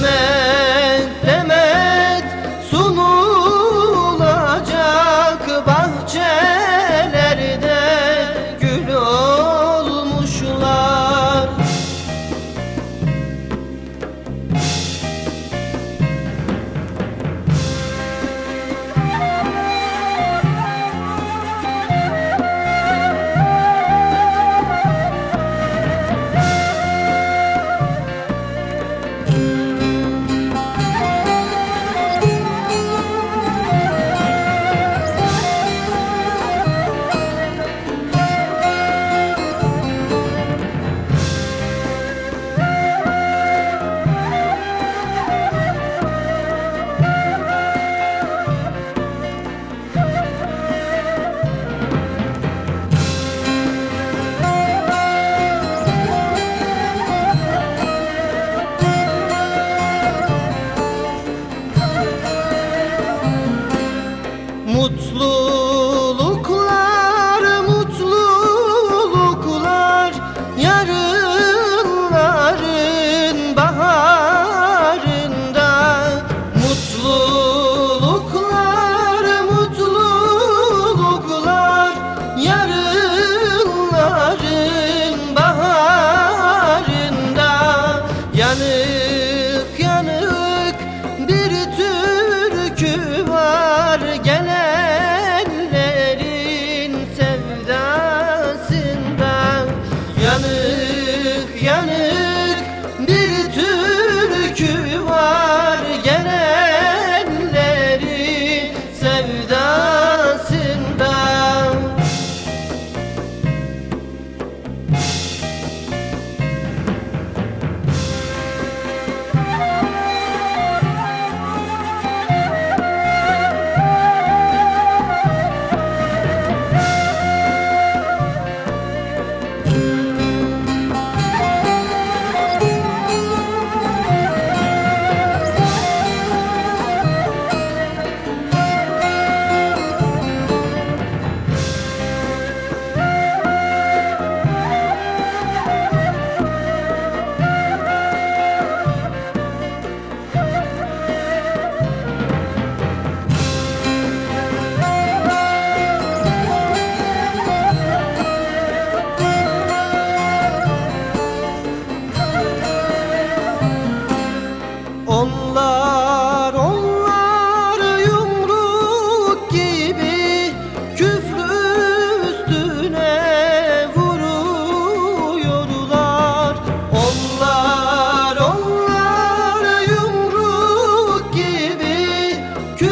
네.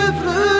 ömrüm